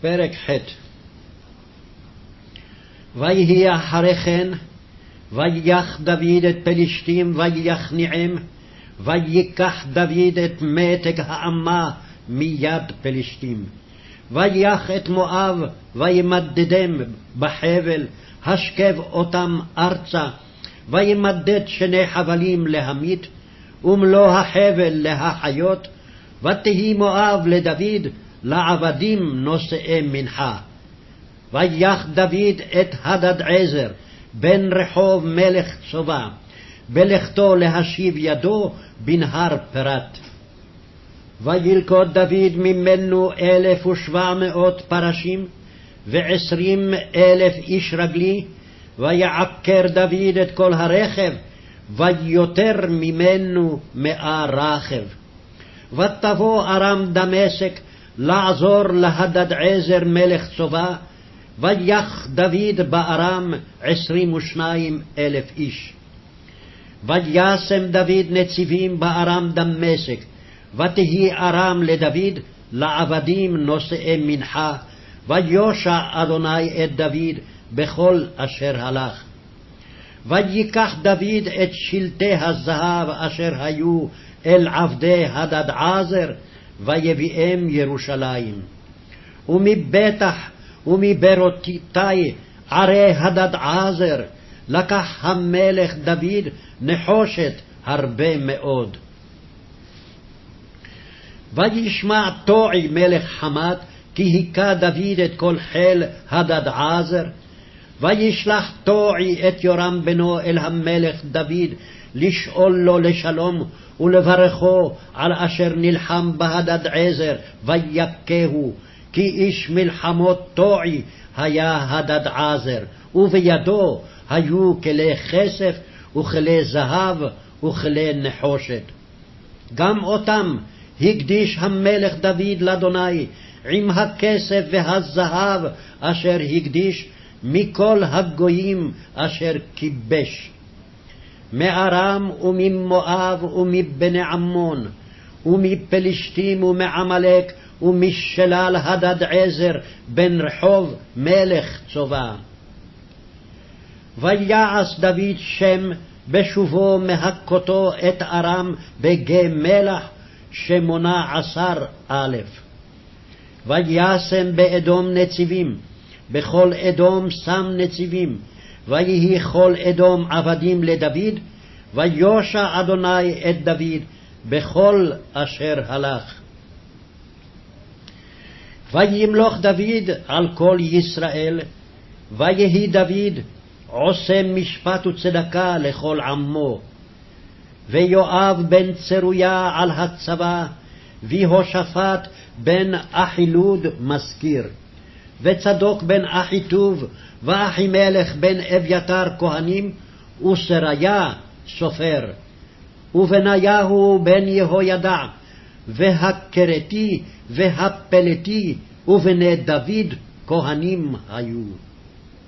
פרק ח' ויהי אחרי כן, ויח דוד את פלישתים ויכניעם, ויקח דוד את מתג האמה מיד פלישתים. ויח את מואב, וימדדם בחבל, השכב אותם ארצה, וימדד שני חבלים להמית, ומלוא החבל להחיות, ותהי מואב לדוד לעבדים נושאי מנחה. ויח דוד את הדד עזר, בן רחוב מלך צובה, בלכתו להשיב ידו בנהר פרת. וילכוד דוד ממנו אלף ושבע מאות פרשים, ועשרים אלף איש רגלי, ויעקר דוד את כל הרכב, ויותר ממנו מאה רכב. ותבוא ארם דמשק לעזור להדד עזר מלך צובה, ויח דוד בארם עשרים ושניים אלף איש. וישם דוד נציבים בארם דמשק, ותהי ארם לדוד לעבדים נושאי מנחה, ויושע אדוני את דוד בכל אשר הלך. ויקח דוד את שלטי הזהב אשר היו אל עבדי הדד עזר, ויביאם ירושלים. ומבטח ומברותי ערי הדד עזר, לקח המלך דוד נחושת הרבה מאוד. וישמע טועי מלך חמת, כי היכה דוד את כל חיל הדד עזר, וישלח טועי את יורם בנו אל המלך דוד, לשאול לו לשלום, ולברכו על אשר נלחם בהדד עזר, ויכהו, כי איש מלחמות טועי היה הדד עזר, ובידו היו כלי כסף, וכלי זהב, וכלי נחושת. גם אותם הקדיש המלך דוד לאדוני, עם הכסף והזהב אשר הקדיש מכל הגויים אשר כיבש. מארם וממואב ומבני עמון, ומפלשתים ומעמלק ומשלל הדד עזר בן רחוב מלך צובה. ויעש דוד שם בשובו מהכותו את ארם בגי מלח, שמונה עשר א'. וישם באדום נציבים, בכל אדום שם נציבים, ויהי כל אדום עבדים לדוד, ויושע אדוני את דוד בכל אשר הלך. וימלוך דוד על כל ישראל, ויהי דוד עושה משפט וצדקה לכל עמו. ויואב בן צרויה על הצבא, ויהושפט בן אחילוד מזכיר. וצדוק בן אחיטוב, ואחימלך בן אביתר כהנים, וסריה סופר. ובניהו בן יהוידע, והכרתי והפלתי, ובני דוד כהנים היו.